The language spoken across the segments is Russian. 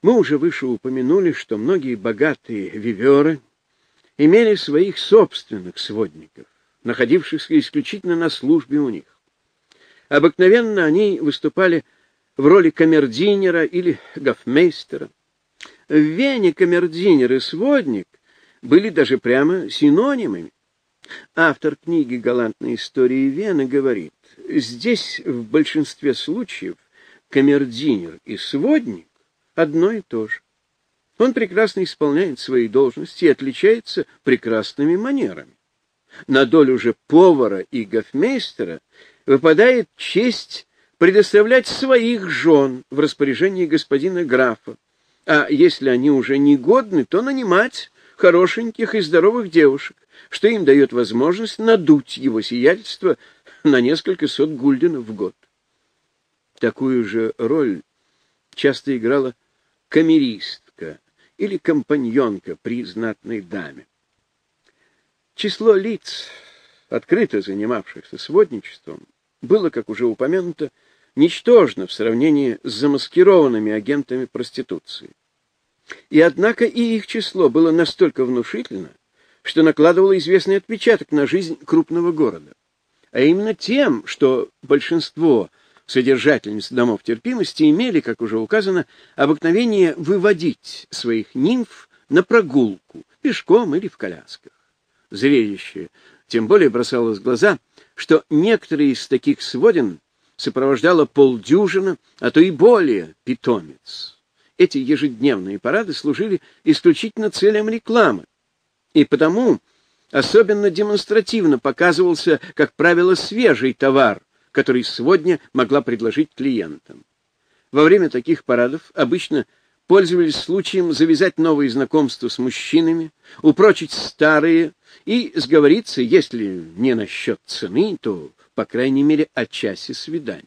Мы уже выше упомянули, что многие богатые виверы имели своих собственных сводников, находившихся исключительно на службе у них. Обыкновенно они выступали в роли камердинера или гофмейстера. В Вене камердинер и сводник были даже прямо синонимами. Автор книги «Галантные истории Вены» говорит, здесь в большинстве случаев камердинер и сводник одно и то же. Он прекрасно исполняет свои должности и отличается прекрасными манерами. На долю же повара и гофмейстера выпадает честь предоставлять своих жен в распоряжении господина графа, а если они уже негодны, то нанимать хорошеньких и здоровых девушек, что им дает возможность надуть его сиятельство на несколько сот гульденов в год. Такую же роль часто играла камеристка или компаньонка при знатной даме. Число лиц, открыто занимавшихся сводничеством, было, как уже упомянуто, ничтожно в сравнении с замаскированными агентами проституции. И однако и их число было настолько внушительно, что накладывало известный отпечаток на жизнь крупного города. А именно тем, что большинство содержательниц домов терпимости имели, как уже указано, обыкновение выводить своих нимф на прогулку, пешком или в колясках. Зрелище тем более бросалось в глаза, что некоторые из таких сводин сопровождало полдюжина, а то и более питомец. Эти ежедневные парады служили исключительно целям рекламы, и потому особенно демонстративно показывался, как правило, свежий товар, который сегодня могла предложить клиентам. Во время таких парадов обычно пользовались случаем завязать новые знакомства с мужчинами, упрочить старые и сговориться, если не насчет цены, то, по крайней мере, о часе свидания.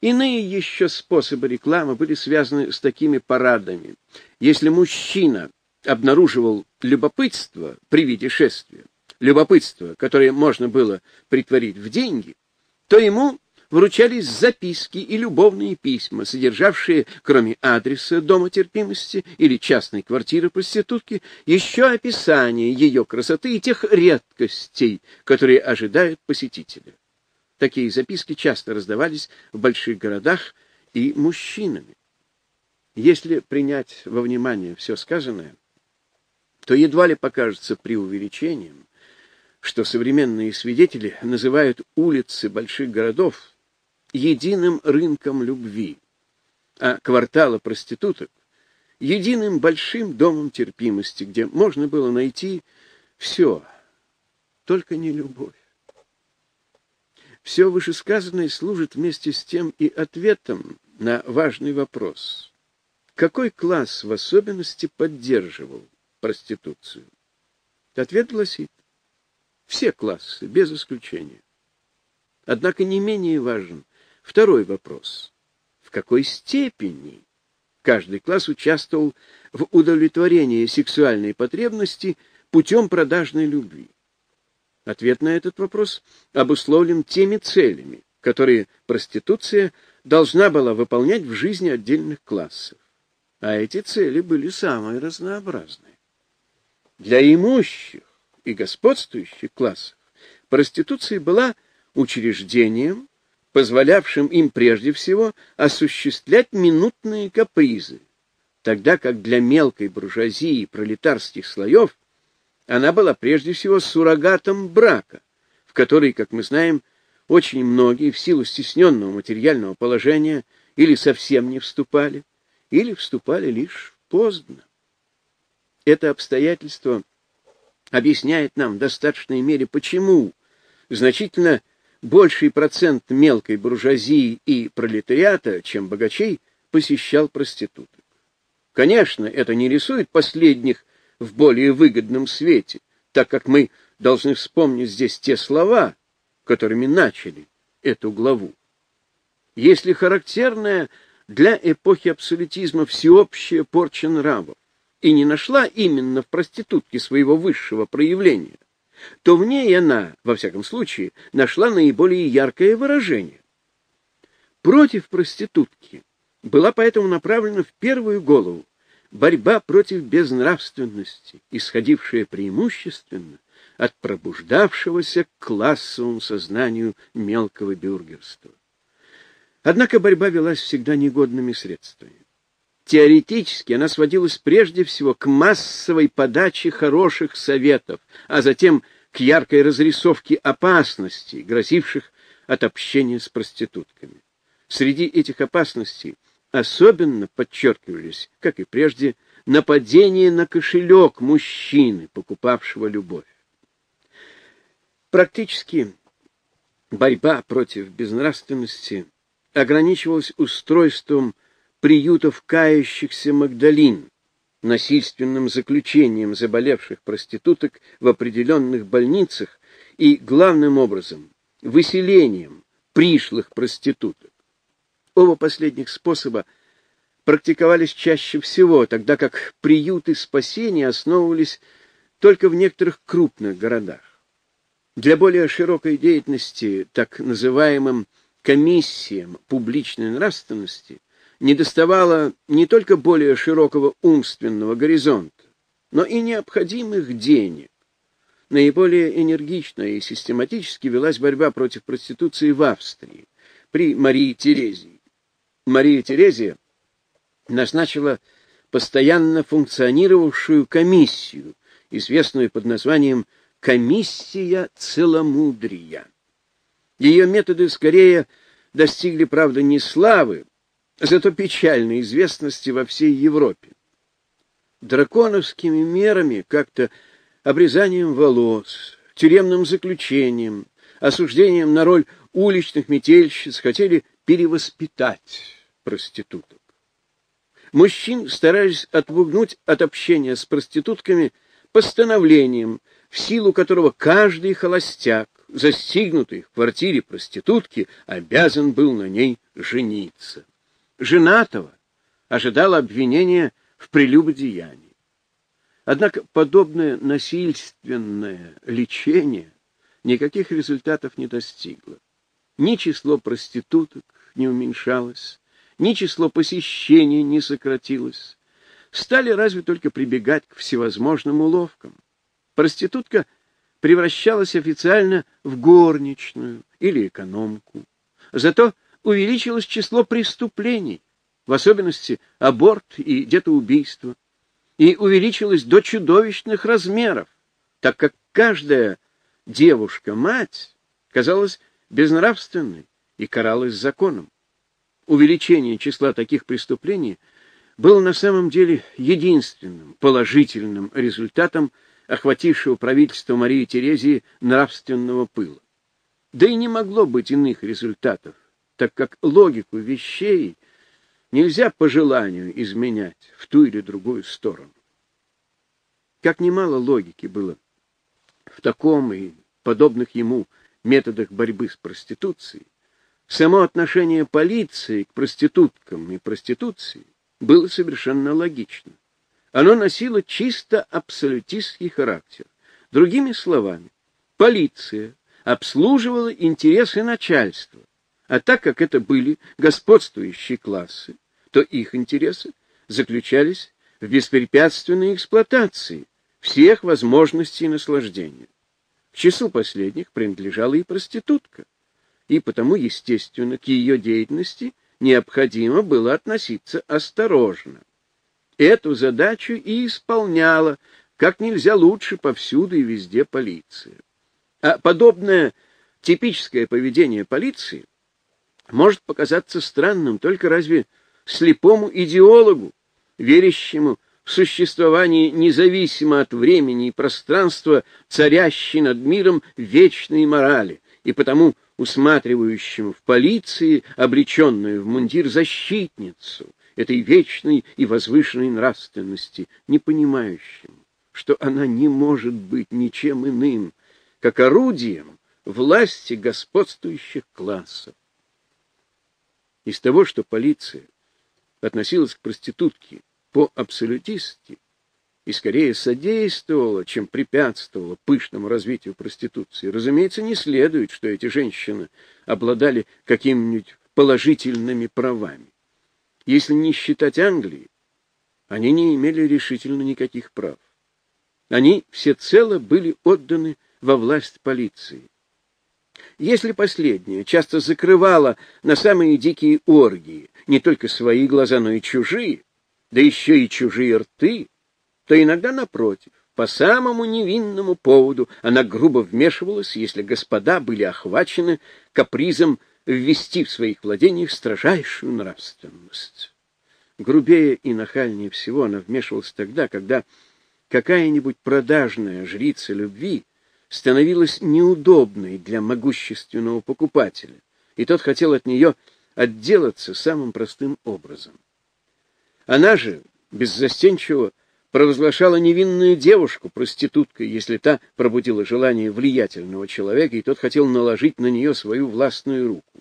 Иные еще способы рекламы были связаны с такими парадами. Если мужчина обнаруживал любопытство при виде шествия, любопытство, которое можно было притворить в деньги, то ему вручались записки и любовные письма, содержавшие, кроме адреса дома терпимости или частной квартиры проститутки, еще описание ее красоты и тех редкостей, которые ожидают посетителя. Такие записки часто раздавались в больших городах и мужчинами. Если принять во внимание все сказанное, то едва ли покажется преувеличением, что современные свидетели называют улицы больших городов единым рынком любви, а кварталы проституток — единым большим домом терпимости, где можно было найти все, только не любовь. Все вышесказанное служит вместе с тем и ответом на важный вопрос. Какой класс в особенности поддерживал проституцию? Ответ гласит все классы, без исключения. Однако не менее важен второй вопрос. В какой степени каждый класс участвовал в удовлетворении сексуальной потребности путем продажной любви? Ответ на этот вопрос обусловлен теми целями, которые проституция должна была выполнять в жизни отдельных классов. А эти цели были самые разнообразные. Для имущих и господствующих классов проституция была учреждением, позволявшим им прежде всего осуществлять минутные капризы, тогда как для мелкой буржуазии и пролетарских слоев она была прежде всего суррогатом брака, в который, как мы знаем, очень многие в силу стесненного материального положения или совсем не вступали, или вступали лишь поздно. Это обстоятельство объясняет нам в достаточной мере, почему значительно больший процент мелкой буржуазии и пролетариата, чем богачей, посещал проституток. Конечно, это не рисует последних в более выгодном свете, так как мы должны вспомнить здесь те слова, которыми начали эту главу. Если характерная для эпохи абсолютизма всеобщая порча нравов, и не нашла именно в проститутке своего высшего проявления, то в ней она, во всяком случае, нашла наиболее яркое выражение. Против проститутки была поэтому направлена в первую голову борьба против безнравственности, исходившая преимущественно от пробуждавшегося к классовому сознанию мелкого бюргерства. Однако борьба велась всегда негодными средствами. Теоретически она сводилась прежде всего к массовой подаче хороших советов, а затем к яркой разрисовке опасностей, грозивших от общения с проститутками. Среди этих опасностей особенно подчеркивались, как и прежде, нападение на кошелек мужчины, покупавшего любовь. Практически борьба против безнравственности ограничивалась устройством приютов кающихся Магдалин, насильственным заключением заболевших проституток в определенных больницах и, главным образом, выселением пришлых проституток. Оба последних способа практиковались чаще всего, тогда как приюты спасения основывались только в некоторых крупных городах. Для более широкой деятельности так называемым комиссиям публичной нравственности недоставало не только более широкого умственного горизонта, но и необходимых денег. Наиболее энергично и систематически велась борьба против проституции в Австрии при Марии Терезии. Мария Терезия назначила постоянно функционировавшую комиссию, известную под названием «Комиссия целомудрия». Ее методы скорее достигли, правда, не славы, зато печальной известности во всей Европе. Драконовскими мерами, как-то обрезанием волос, тюремным заключением, осуждением на роль уличных метельщиц хотели перевоспитать проституток. Мужчин старались отпугнуть от общения с проститутками постановлением, в силу которого каждый холостяк, застигнутый в квартире проститутки, обязан был на ней жениться женатого ожидало обвинения в прелюбодеянии. Однако подобное насильственное лечение никаких результатов не достигло. Ни число проституток не уменьшалось, ни число посещений не сократилось. Стали разве только прибегать к всевозможным уловкам. Проститутка превращалась официально в горничную или экономку. Зато увеличилось число преступлений, в особенности аборт и детоубийство, и увеличилось до чудовищных размеров, так как каждая девушка-мать казалась безнравственной и каралась законом. Увеличение числа таких преступлений было на самом деле единственным положительным результатом охватившего правительство Марии Терезии нравственного пыла. Да и не могло быть иных результатов, так как логику вещей нельзя по желанию изменять в ту или другую сторону. Как немало логики было в таком и подобных ему методах борьбы с проституцией, само отношение полиции к проституткам и проституции было совершенно логично. Оно носило чисто абсолютистский характер. Другими словами, полиция обслуживала интересы начальства, а так как это были господствующие классы, то их интересы заключались в беспрепятственной эксплуатации всех возможностей наслаждения. К числу последних принадлежала и проститутка, и потому, естественно, к ее деятельности необходимо было относиться осторожно. Эту задачу и исполняла как нельзя лучше повсюду и везде полиция. А подобное типическое поведение полиции может показаться странным только разве слепому идеологу, верящему в существование независимо от времени и пространства, царящей над миром вечной морали, и потому усматривающему в полиции облеченную в мундир защитницу этой вечной и возвышенной нравственности, не понимающему, что она не может быть ничем иным, как орудием власти господствующих классов. Из того, что полиция относилась к проститутке по-абсолютистски и скорее содействовала, чем препятствовала пышному развитию проституции, разумеется, не следует, что эти женщины обладали какими-нибудь положительными правами. если не считать Англии, они не имели решительно никаких прав. Они всецело были отданы во власть полиции. Если последняя часто закрывала на самые дикие оргии не только свои глаза, но и чужие, да еще и чужие рты, то иногда, напротив, по самому невинному поводу она грубо вмешивалась, если господа были охвачены капризом ввести в своих владениях строжайшую нравственность. Грубее и нахальнее всего она вмешивалась тогда, когда какая-нибудь продажная жрица любви становилась неудобной для могущественного покупателя, и тот хотел от нее отделаться самым простым образом. Она же беззастенчиво провозглашала невинную девушку проституткой, если та пробудила желание влиятельного человека, и тот хотел наложить на нее свою властную руку.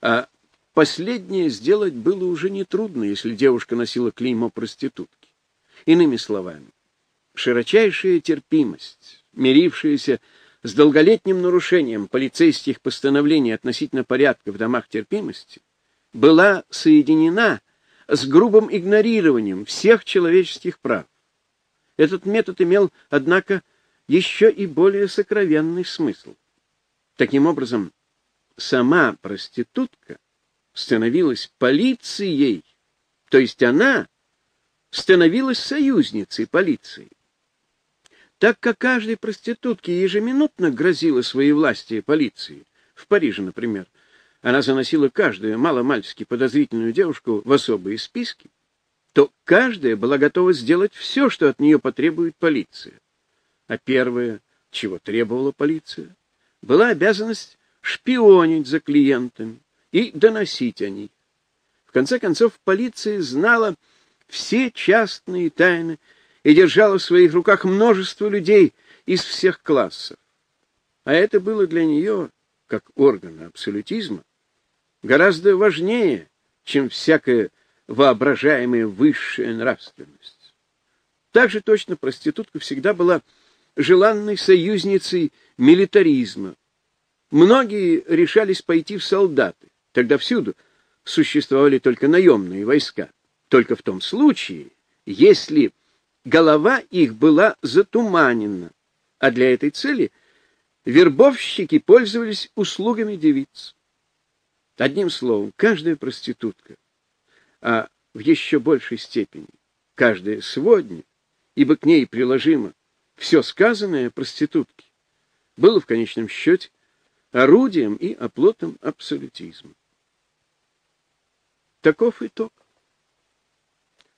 А последнее сделать было уже нетрудно, если девушка носила клеймо проститутки. Иными словами, широчайшая терпимость, мирившаяся с долголетним нарушением полицейских постановлений относительно порядка в домах терпимости, была соединена с грубым игнорированием всех человеческих прав. Этот метод имел, однако, еще и более сокровенный смысл. Таким образом, сама проститутка становилась полицией, то есть она становилась союзницей полиции. Так как каждой проститутке ежеминутно грозила своей власти полиции, в Париже, например, она заносила каждую маломальски подозрительную девушку в особые списки, то каждая была готова сделать все, что от нее потребует полиция. А первое, чего требовала полиция, была обязанность шпионить за клиентами и доносить о них. В конце концов, полиция знала все частные тайны и держала в своих руках множество людей из всех классов. А это было для нее, как органа абсолютизма, гораздо важнее, чем всякая воображаемая высшая нравственность. Также точно проститутка всегда была желанной союзницей милитаризма. Многие решались пойти в солдаты. Тогда всюду существовали только наемные войска. Только в том случае, если голова их была затуманена, а для этой цели вербовщики пользовались услугами девиц. Одним словом, каждая проститутка а в еще большей степени каждая сводня, ибо к ней приложимо все сказанное проститутке, было в конечном счете орудием и оплотом абсолютизма. Таков итог.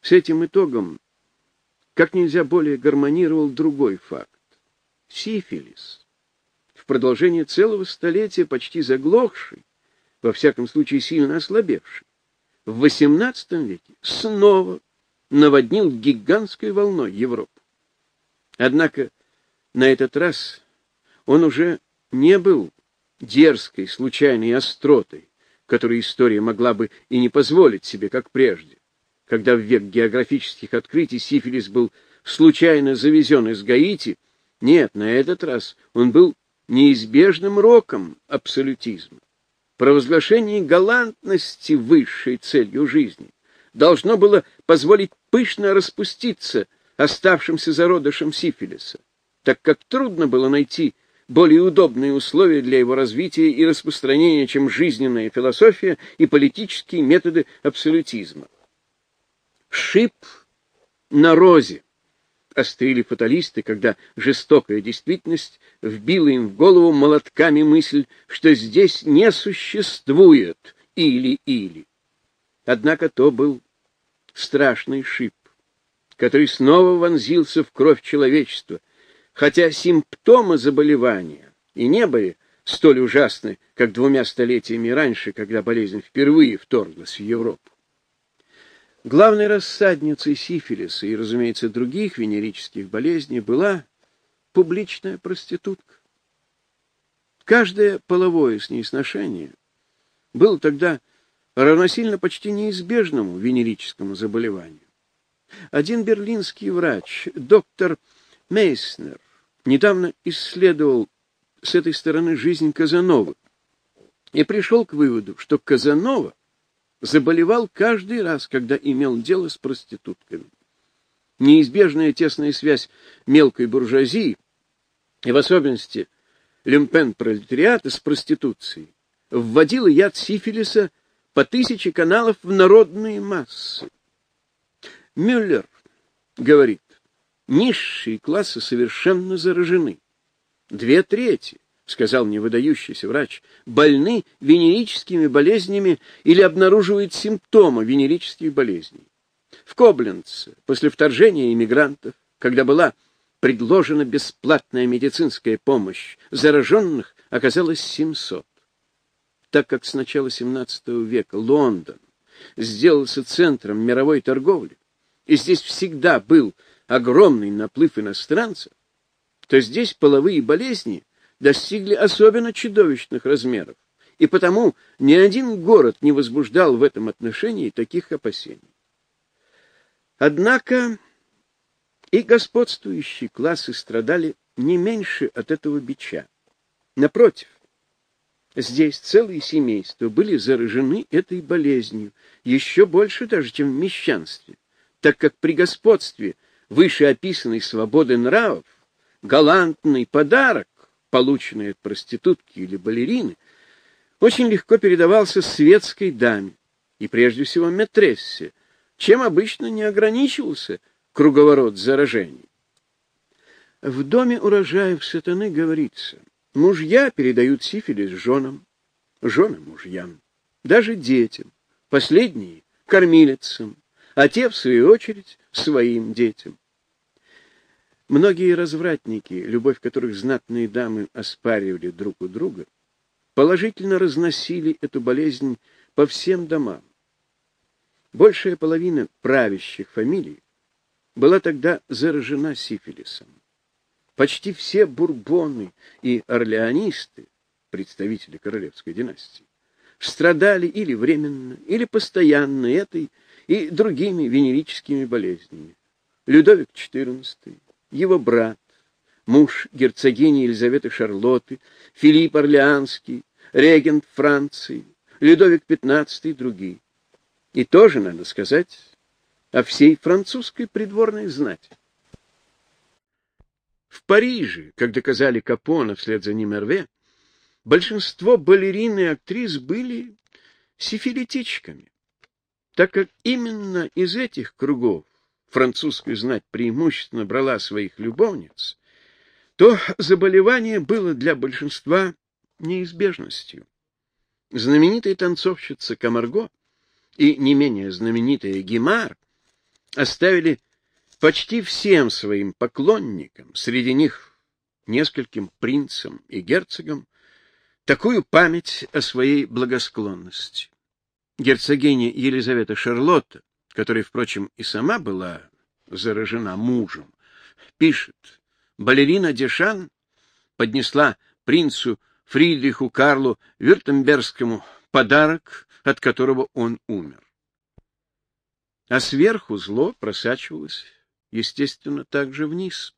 С этим итогом как нельзя более гармонировал другой факт. Сифилис, в продолжение целого столетия почти заглохший, во всяком случае сильно ослабевший, в XVIII веке снова наводнил гигантской волной Европу. Однако на этот раз он уже не был дерзкой, случайной остротой, которую история могла бы и не позволить себе, как прежде, когда в век географических открытий сифилис был случайно завезен из Гаити. Нет, на этот раз он был неизбежным роком абсолютизма провозглашение галантности высшей целью жизни должно было позволить пышно распуститься оставшимся зародышам сифилиса, так как трудно было найти более удобные условия для его развития и распространения, чем жизненная философия и политические методы абсолютизма. Шип на розе острили фаталисты, когда жестокая действительность вбила им в голову молотками мысль, что здесь не существует или-или. Однако то был страшный шип, который снова вонзился в кровь человечества, хотя симптомы заболевания и не были столь ужасны, как двумя столетиями раньше, когда болезнь впервые вторглась в Европу. Главной рассадницей сифилиса и, разумеется, других венерических болезней была публичная проститутка. Каждое половое с ней сношение было тогда равносильно почти неизбежному венерическому заболеванию. Один берлинский врач, доктор Мейснер, недавно исследовал с этой стороны жизнь Казанова и пришел к выводу, что Казанова заболевал каждый раз, когда имел дело с проститутками. Неизбежная тесная связь мелкой буржуазии, и в особенности люмпен-пролетариата с проституцией, вводила яд сифилиса по тысяче каналов в народные массы. Мюллер говорит, низшие классы совершенно заражены. Две трети, сказал мне выдающийся врач, больны венерическими болезнями или обнаруживают симптомы венерических болезней. В Кобленце, после вторжения иммигрантов, когда была предложена бесплатная медицинская помощь, зараженных оказалось 700. Так как с начала XVII века Лондон сделался центром мировой торговли, и здесь всегда был огромный наплыв иностранцев, то здесь половые болезни достигли особенно чудовищных размеров, и потому ни один город не возбуждал в этом отношении таких опасений. Однако и господствующие классы страдали не меньше от этого бича. Напротив, здесь целые семейства были заражены этой болезнью, еще больше даже, чем в мещанстве так как при господстве вышеописанной свободы нравов галантный подарок, полученный от проститутки или балерины, очень легко передавался светской даме, и прежде всего метрессе, чем обычно не ограничивался круговорот заражений. В доме урожаев сатаны говорится, мужья передают сифилис женам, жены мужьям, даже детям, последние — кормилицам, а те, в свою очередь, своим детям. Многие развратники, любовь которых знатные дамы оспаривали друг у друга, положительно разносили эту болезнь по всем домам. Большая половина правящих фамилий была тогда заражена сифилисом. Почти все бурбоны и орлеонисты, представители королевской династии, страдали или временно, или постоянно этой и другими венерическими болезнями. Людовик XIV, его брат, муж герцогини Елизаветы Шарлотты, Филипп Орлеанский, регент Франции, Людовик XV и другие. И тоже, надо сказать, о всей французской придворной знати. В Париже, как доказали Капона вслед за ним Эрве, большинство балерин и актрис были сифилитичками так как именно из этих кругов французская знать преимущественно брала своих любовниц, то заболевание было для большинства неизбежностью. Знаменитая танцовщица Камарго и не менее знаменитая Гимар оставили почти всем своим поклонникам, среди них нескольким принцам и герцогам, такую память о своей благосклонности герцогиня Елизавета Шарлотта, которая, впрочем, и сама была заражена мужем, пишет, балерина Дешан поднесла принцу Фридриху Карлу Вюртембергскому подарок, от которого он умер. А сверху зло просачивалось, естественно, также вниз.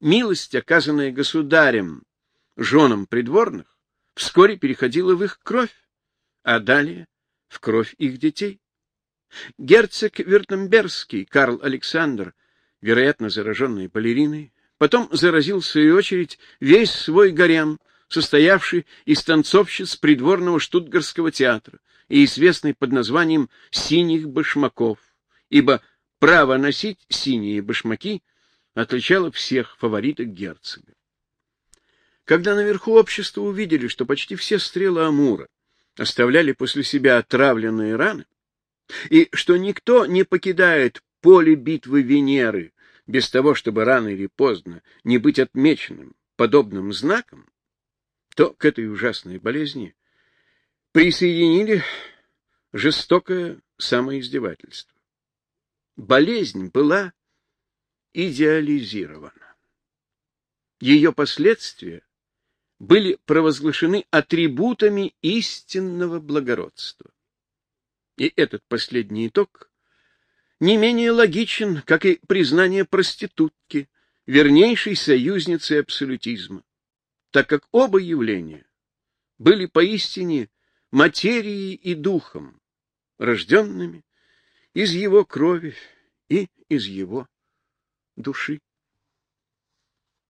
Милость, оказанная государем женам придворных, вскоре переходила в их кровь, а далее в кровь их детей. Герцог Вюртембергский Карл Александр, вероятно, зараженный балериной, потом заразил, в свою очередь, весь свой гарем, состоявший из танцовщиц придворного штутгарского театра и известный под названием «синих башмаков», ибо право носить синие башмаки отличало всех фавориток герцога. Когда наверху общества увидели, что почти все стрелы Амура оставляли после себя отравленные раны, и что никто не покидает поле битвы Венеры без того, чтобы рано или поздно не быть отмеченным подобным знаком, то к этой ужасной болезни присоединили жестокое самоиздевательство. Болезнь была идеализирована. Ее последствия были провозглашены атрибутами истинного благородства. И этот последний итог не менее логичен, как и признание проститутки, вернейшей союзницы абсолютизма, так как оба явления были поистине материей и духом, рожденными из его крови и из его души.